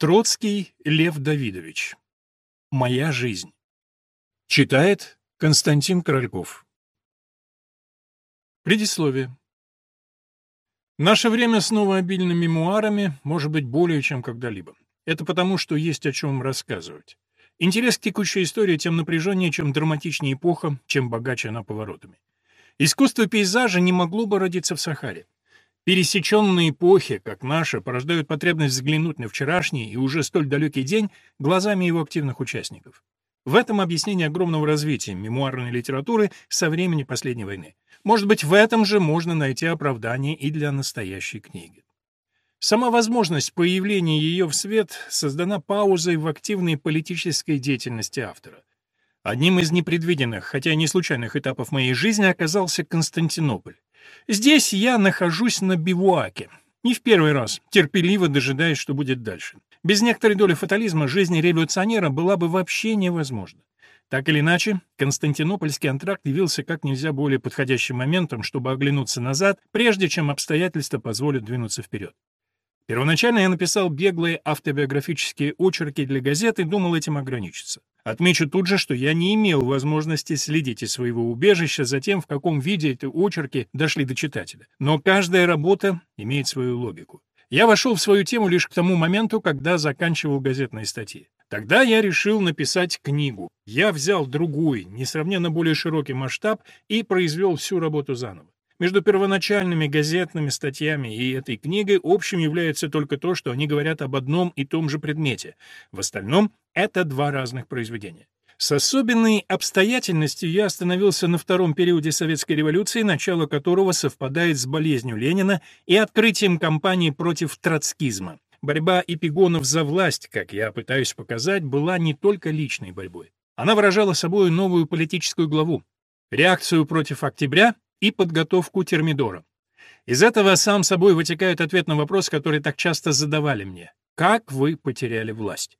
Троцкий Лев Давидович. Моя жизнь. Читает Константин Корольков. Предисловие. Наше время снова обильно мемуарами, может быть, более чем когда-либо. Это потому, что есть о чем рассказывать. Интерес к текущей истории тем напряженнее, чем драматичнее эпоха, чем богаче она поворотами. Искусство пейзажа не могло бы родиться в Сахаре. Пересеченные эпохи, как наша, порождают потребность взглянуть на вчерашний и уже столь далекий день глазами его активных участников. В этом объяснение огромного развития мемуарной литературы со времени последней войны. Может быть, в этом же можно найти оправдание и для настоящей книги. Сама возможность появления ее в свет создана паузой в активной политической деятельности автора. Одним из непредвиденных, хотя и не случайных этапов моей жизни оказался Константинополь. Здесь я нахожусь на бивуаке. Не в первый раз, терпеливо дожидаясь, что будет дальше. Без некоторой доли фатализма жизнь революционера была бы вообще невозможна. Так или иначе, Константинопольский антракт явился как нельзя более подходящим моментом, чтобы оглянуться назад, прежде чем обстоятельства позволят двинуться вперед. Первоначально я написал беглые автобиографические очерки для газеты и думал этим ограничиться. Отмечу тут же, что я не имел возможности следить из своего убежища за тем, в каком виде эти очерки дошли до читателя. Но каждая работа имеет свою логику. Я вошел в свою тему лишь к тому моменту, когда заканчивал газетные статьи. Тогда я решил написать книгу. Я взял другой, несравненно более широкий масштаб и произвел всю работу заново. Между первоначальными газетными статьями и этой книгой общим является только то, что они говорят об одном и том же предмете. В остальном это два разных произведения. С особенной обстоятельностью я остановился на втором периоде Советской революции, начало которого совпадает с болезнью Ленина и открытием кампании против троцкизма. Борьба эпигонов за власть, как я пытаюсь показать, была не только личной борьбой. Она выражала собой новую политическую главу. Реакцию против октября и подготовку термидора. Из этого сам собой вытекает ответ на вопрос, который так часто задавали мне. Как вы потеряли власть?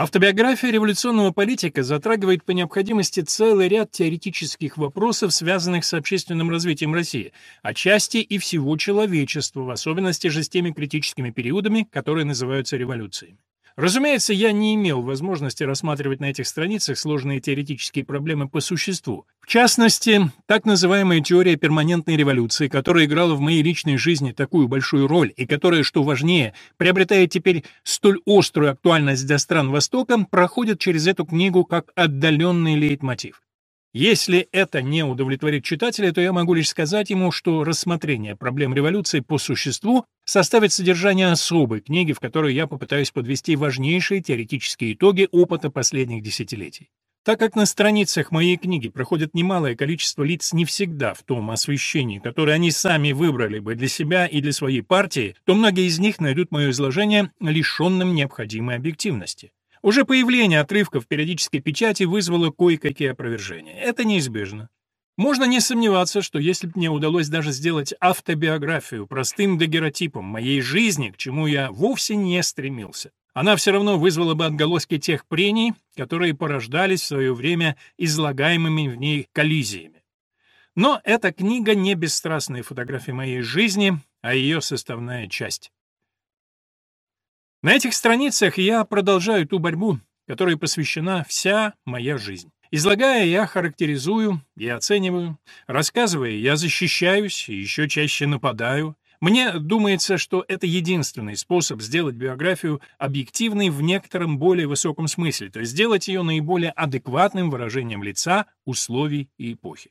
Автобиография революционного политика затрагивает по необходимости целый ряд теоретических вопросов, связанных с общественным развитием России, отчасти и всего человечества, в особенности же с теми критическими периодами, которые называются революциями. Разумеется, я не имел возможности рассматривать на этих страницах сложные теоретические проблемы по существу. В частности, так называемая теория перманентной революции, которая играла в моей личной жизни такую большую роль и которая, что важнее, приобретает теперь столь острую актуальность для стран Востока, проходит через эту книгу как отдаленный лейтмотив. Если это не удовлетворит читателя, то я могу лишь сказать ему, что рассмотрение проблем революции по существу составит содержание особой книги, в которой я попытаюсь подвести важнейшие теоретические итоги опыта последних десятилетий. Так как на страницах моей книги проходит немалое количество лиц не всегда в том освещении, которое они сами выбрали бы для себя и для своей партии, то многие из них найдут мое изложение лишенным необходимой объективности. Уже появление отрывков в периодической печати вызвало кое-какие опровержения. Это неизбежно. Можно не сомневаться, что если бы мне удалось даже сделать автобиографию простым дагеротипом моей жизни, к чему я вовсе не стремился, она все равно вызвала бы отголоски тех прений, которые порождались в свое время излагаемыми в ней коллизиями. Но эта книга не бесстрастные фотографии моей жизни, а ее составная часть. На этих страницах я продолжаю ту борьбу, которой посвящена вся моя жизнь. Излагая, я характеризую и оцениваю. Рассказывая, я защищаюсь и еще чаще нападаю. Мне думается, что это единственный способ сделать биографию объективной в некотором более высоком смысле, то есть сделать ее наиболее адекватным выражением лица, условий и эпохи.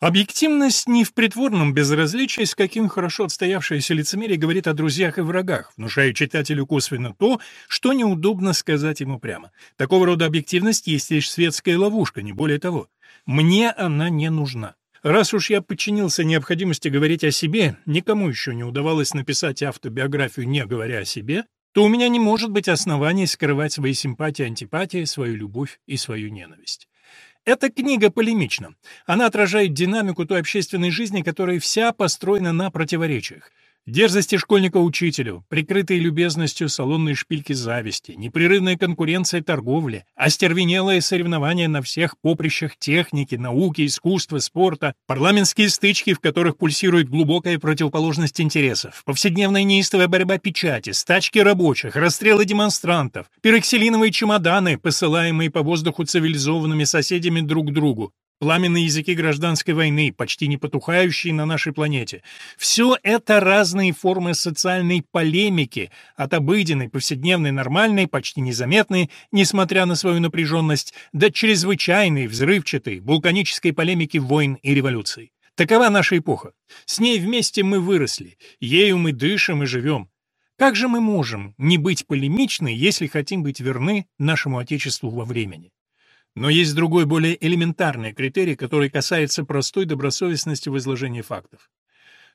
Объективность не в притворном безразличии, с каким хорошо отстоявшееся лицемерие говорит о друзьях и врагах, внушая читателю косвенно то, что неудобно сказать ему прямо. Такого рода объективность есть лишь светская ловушка, не более того. Мне она не нужна. Раз уж я подчинился необходимости говорить о себе, никому еще не удавалось написать автобиографию, не говоря о себе, то у меня не может быть оснований скрывать свои симпатии, антипатии, свою любовь и свою ненависть. Эта книга полемична. Она отражает динамику той общественной жизни, которая вся построена на противоречиях. Дерзости школьника учителю, прикрытые любезностью салонные шпильки зависти, непрерывная конкуренция торговли, остервенелое соревнование на всех поприщах техники, науки, искусства, спорта, парламентские стычки, в которых пульсирует глубокая противоположность интересов, повседневная неистовая борьба печати, стачки рабочих, расстрелы демонстрантов, пироксилиновые чемоданы, посылаемые по воздуху цивилизованными соседями друг к другу, пламенные языки гражданской войны, почти не потухающие на нашей планете. Все это разные формы социальной полемики, от обыденной, повседневной, нормальной, почти незаметной, несмотря на свою напряженность, до чрезвычайной, взрывчатой, вулканической полемики войн и революций. Такова наша эпоха. С ней вместе мы выросли, ею мы дышим и живем. Как же мы можем не быть полемичны, если хотим быть верны нашему Отечеству во времени? Но есть другой, более элементарный критерий, который касается простой добросовестности в изложении фактов.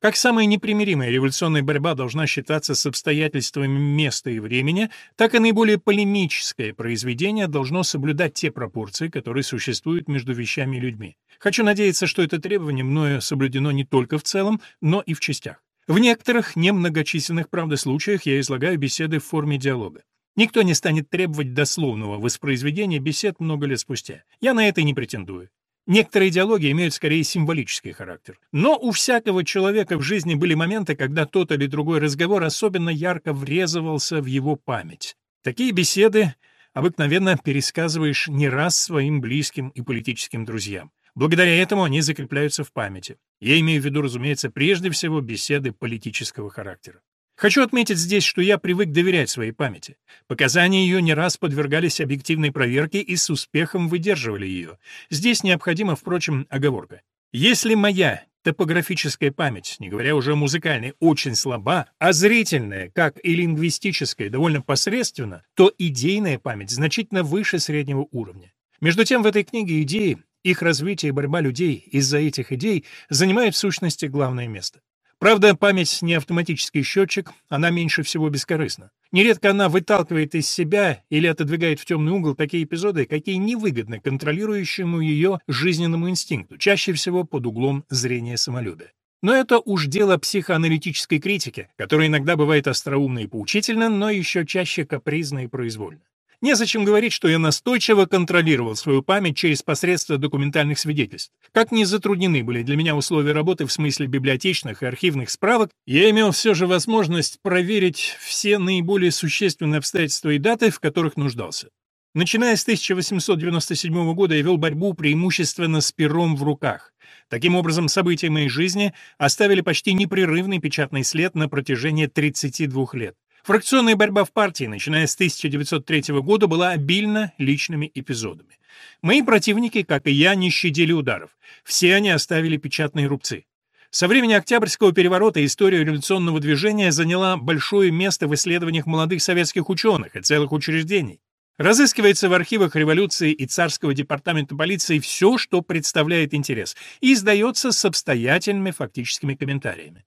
Как самая непримиримая революционная борьба должна считаться с обстоятельствами места и времени, так и наиболее полемическое произведение должно соблюдать те пропорции, которые существуют между вещами и людьми. Хочу надеяться, что это требование мною соблюдено не только в целом, но и в частях. В некоторых, немногочисленных, правда, случаях я излагаю беседы в форме диалога. Никто не станет требовать дословного воспроизведения бесед много лет спустя. Я на это не претендую. Некоторые идеологии имеют скорее символический характер. Но у всякого человека в жизни были моменты, когда тот или другой разговор особенно ярко врезывался в его память. Такие беседы обыкновенно пересказываешь не раз своим близким и политическим друзьям. Благодаря этому они закрепляются в памяти. Я имею в виду, разумеется, прежде всего беседы политического характера. Хочу отметить здесь, что я привык доверять своей памяти. Показания ее не раз подвергались объективной проверке и с успехом выдерживали ее. Здесь необходима, впрочем, оговорка. Если моя топографическая память, не говоря уже о музыкальной, очень слаба, а зрительная, как и лингвистическая, довольно посредственна, то идейная память значительно выше среднего уровня. Между тем, в этой книге идеи, их развитие и борьба людей из-за этих идей занимают в сущности главное место. Правда, память не автоматический счетчик, она меньше всего бескорыстна. Нередко она выталкивает из себя или отодвигает в темный угол такие эпизоды, какие невыгодны контролирующему ее жизненному инстинкту, чаще всего под углом зрения самолюбия. Но это уж дело психоаналитической критики, которая иногда бывает остроумна и поучительна, но еще чаще капризна и произвольна. Незачем говорить, что я настойчиво контролировал свою память через посредство документальных свидетельств. Как ни затруднены были для меня условия работы в смысле библиотечных и архивных справок, я имел все же возможность проверить все наиболее существенные обстоятельства и даты, в которых нуждался. Начиная с 1897 года я вел борьбу преимущественно с пером в руках. Таким образом, события моей жизни оставили почти непрерывный печатный след на протяжении 32 лет. Фракционная борьба в партии, начиная с 1903 года, была обильна личными эпизодами. Мои противники, как и я, не щадили ударов. Все они оставили печатные рубцы. Со времени Октябрьского переворота история революционного движения заняла большое место в исследованиях молодых советских ученых и целых учреждений. Разыскивается в архивах революции и царского департамента полиции все, что представляет интерес, и издается с обстоятельными фактическими комментариями.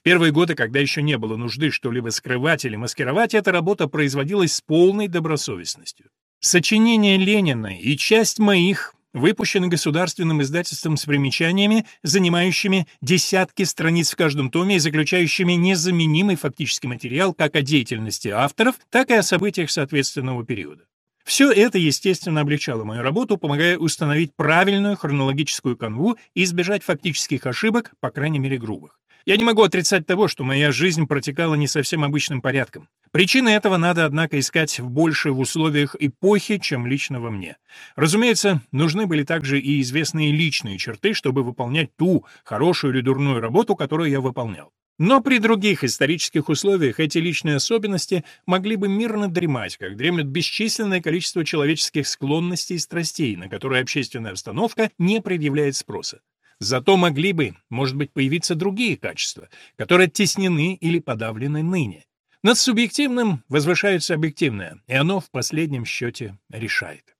В первые годы, когда еще не было нужды что-либо скрывать или маскировать, эта работа производилась с полной добросовестностью. Сочинения Ленина и часть моих выпущены государственным издательством с примечаниями, занимающими десятки страниц в каждом томе и заключающими незаменимый фактический материал как о деятельности авторов, так и о событиях соответственного периода. Все это, естественно, облегчало мою работу, помогая установить правильную хронологическую канву и избежать фактических ошибок, по крайней мере грубых. Я не могу отрицать того, что моя жизнь протекала не совсем обычным порядком. Причины этого надо, однако, искать в больше в условиях эпохи, чем лично во мне. Разумеется, нужны были также и известные личные черты, чтобы выполнять ту, хорошую или дурную работу, которую я выполнял. Но при других исторических условиях эти личные особенности могли бы мирно дремать, как дремлет бесчисленное количество человеческих склонностей и страстей, на которые общественная обстановка не предъявляет спроса. Зато могли бы, может быть, появиться другие качества, которые оттеснены или подавлены ныне. Над субъективным возвышается объективное, и оно в последнем счете решает.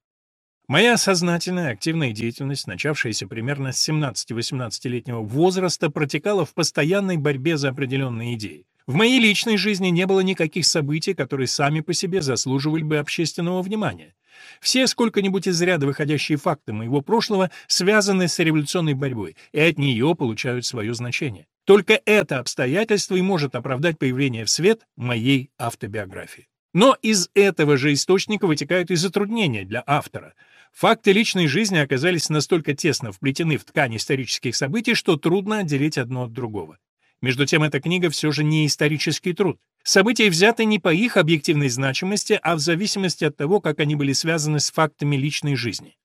Моя сознательная активная деятельность, начавшаяся примерно с 17-18-летнего возраста, протекала в постоянной борьбе за определенные идеи. В моей личной жизни не было никаких событий, которые сами по себе заслуживали бы общественного внимания. Все сколько-нибудь из ряда выходящие факты моего прошлого связаны с революционной борьбой, и от нее получают свое значение. Только это обстоятельство и может оправдать появление в свет моей автобиографии. Но из этого же источника вытекают и затруднения для автора. Факты личной жизни оказались настолько тесно вплетены в ткань исторических событий, что трудно отделить одно от другого. Между тем, эта книга все же не исторический труд. События взяты не по их объективной значимости, а в зависимости от того, как они были связаны с фактами личной жизни.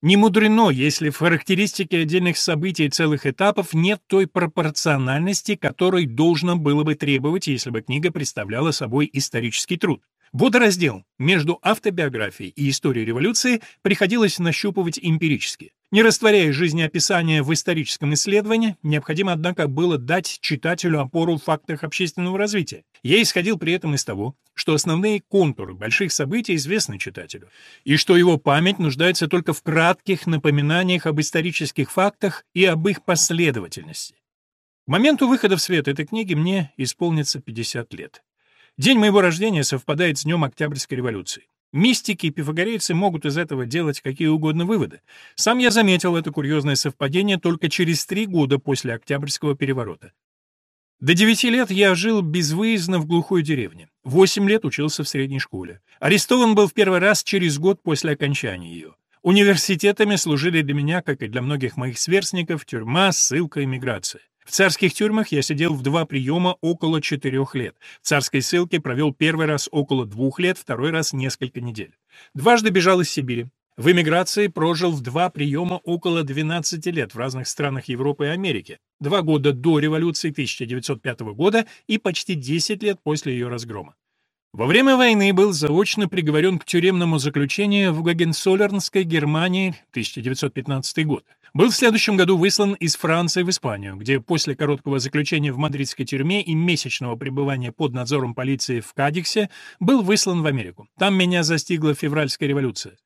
Не мудрено, если в характеристике отдельных событий и целых этапов нет той пропорциональности, которой должно было бы требовать, если бы книга представляла собой исторический труд. Водораздел между автобиографией и историей революции приходилось нащупывать эмпирически. Не растворяя жизнеописания в историческом исследовании, необходимо, однако, было дать читателю опору в фактах общественного развития. Я исходил при этом из того, что основные контуры больших событий известны читателю, и что его память нуждается только в кратких напоминаниях об исторических фактах и об их последовательности. К моменту выхода в свет этой книги мне исполнится 50 лет. День моего рождения совпадает с днем Октябрьской революции. Мистики и пифагорейцы могут из этого делать какие угодно выводы. Сам я заметил это курьезное совпадение только через три года после Октябрьского переворота. До девяти лет я жил безвыездно в глухой деревне. Восемь лет учился в средней школе. Арестован был в первый раз через год после окончания ее. Университетами служили для меня, как и для многих моих сверстников, тюрьма, ссылка, эмиграция. В царских тюрьмах я сидел в два приема около четырех лет. В царской ссылке провел первый раз около двух лет, второй раз несколько недель. Дважды бежал из Сибири. В эмиграции прожил в два приема около 12 лет в разных странах Европы и Америки. Два года до революции 1905 года и почти 10 лет после ее разгрома. Во время войны был заочно приговорен к тюремному заключению в Гагенсолернской Германии 1915 год. Был в следующем году выслан из Франции в Испанию, где после короткого заключения в мадридской тюрьме и месячного пребывания под надзором полиции в Кадиксе был выслан в Америку. Там меня застигла февральская революция.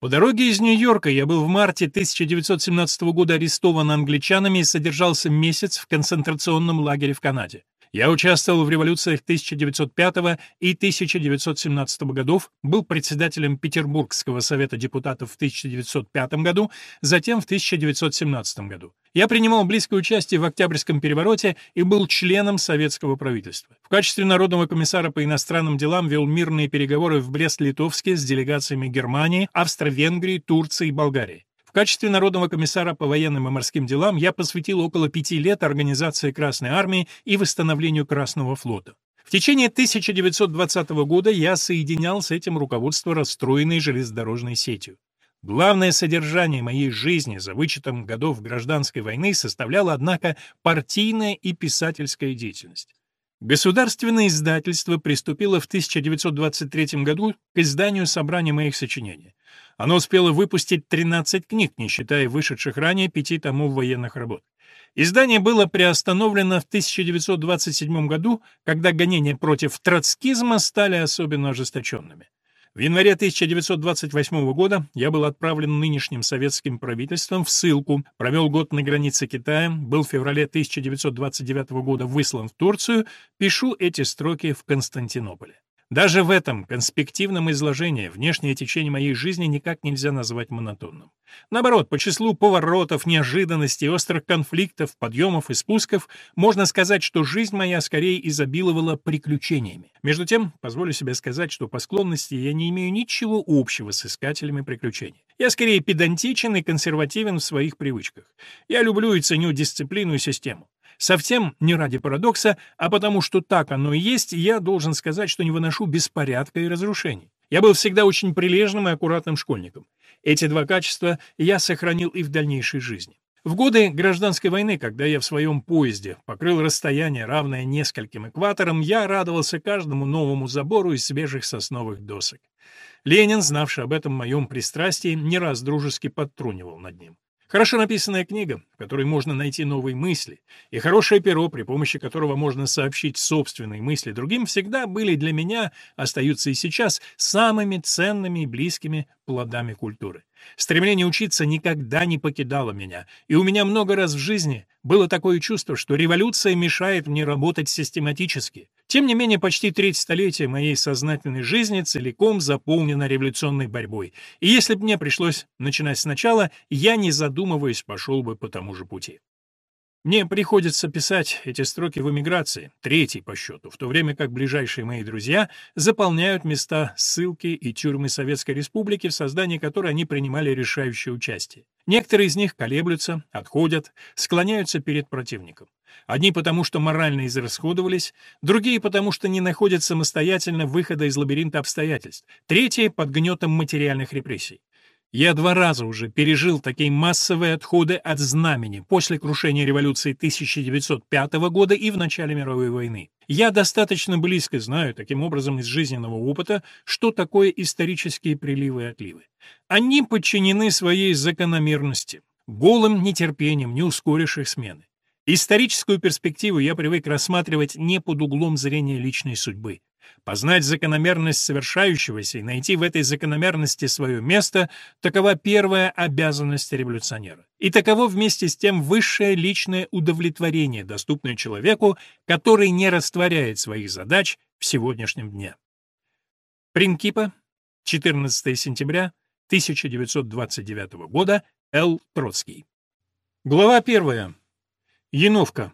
По дороге из Нью-Йорка я был в марте 1917 года арестован англичанами и содержался месяц в концентрационном лагере в Канаде. Я участвовал в революциях 1905 и 1917 годов, был председателем Петербургского совета депутатов в 1905 году, затем в 1917 году. Я принимал близкое участие в Октябрьском перевороте и был членом советского правительства. В качестве народного комиссара по иностранным делам вел мирные переговоры в Брест-Литовске с делегациями Германии, Австро-Венгрии, Турции и Болгарии. В качестве народного комиссара по военным и морским делам я посвятил около пяти лет организации Красной Армии и восстановлению Красного флота. В течение 1920 года я соединял с этим руководство расстроенной железнодорожной сетью. Главное содержание моей жизни за вычетом годов гражданской войны составляла, однако, партийная и писательская деятельность. Государственное издательство приступило в 1923 году к изданию собрания моих сочинений. Оно успело выпустить 13 книг, не считая вышедших ранее пяти томов военных работ. Издание было приостановлено в 1927 году, когда гонения против троцкизма стали особенно ожесточенными. В январе 1928 года я был отправлен нынешним советским правительством в ссылку, провел год на границе Китая, был в феврале 1929 года выслан в Турцию, пишу эти строки в Константинополе. Даже в этом конспективном изложении внешнее течение моей жизни никак нельзя назвать монотонным. Наоборот, по числу поворотов, неожиданностей, острых конфликтов, подъемов и спусков можно сказать, что жизнь моя скорее изобиловала приключениями. Между тем, позволю себе сказать, что по склонности я не имею ничего общего с искателями приключений. Я скорее педантичен и консервативен в своих привычках. Я люблю и ценю дисциплину и систему. Совсем не ради парадокса, а потому что так оно и есть, я должен сказать, что не выношу беспорядка и разрушений. Я был всегда очень прилежным и аккуратным школьником. Эти два качества я сохранил и в дальнейшей жизни. В годы гражданской войны, когда я в своем поезде покрыл расстояние, равное нескольким экваторам, я радовался каждому новому забору из свежих сосновых досок. Ленин, знавший об этом моем пристрастии, не раз дружески подтрунивал над ним. Хорошо написанная книга, в которой можно найти новые мысли, и хорошее перо, при помощи которого можно сообщить собственные мысли другим, всегда были для меня, остаются и сейчас, самыми ценными и близкими плодами культуры. Стремление учиться никогда не покидало меня, и у меня много раз в жизни было такое чувство, что революция мешает мне работать систематически. Тем не менее, почти треть столетия моей сознательной жизни целиком заполнена революционной борьбой, и если бы мне пришлось начинать сначала, я, не задумываясь, пошел бы по тому же пути. Мне приходится писать эти строки в эмиграции, третий по счету, в то время как ближайшие мои друзья заполняют места ссылки и тюрьмы Советской Республики, в создании которой они принимали решающее участие. Некоторые из них колеблются, отходят, склоняются перед противником. Одни потому, что морально израсходовались, другие потому, что не находят самостоятельно выхода из лабиринта обстоятельств, третьи — под гнетом материальных репрессий. Я два раза уже пережил такие массовые отходы от знамени после крушения революции 1905 года и в начале мировой войны. Я достаточно близко знаю, таким образом, из жизненного опыта, что такое исторические приливы и отливы. Они подчинены своей закономерности, голым нетерпением не ускоришь их смены. Историческую перспективу я привык рассматривать не под углом зрения личной судьбы. Познать закономерность совершающегося и найти в этой закономерности свое место – такова первая обязанность революционера. И таково вместе с тем высшее личное удовлетворение, доступное человеку, который не растворяет своих задач в сегодняшнем дне. Принкипа, 14 сентября 1929 года, Л. Троцкий. Глава 1. Яновка.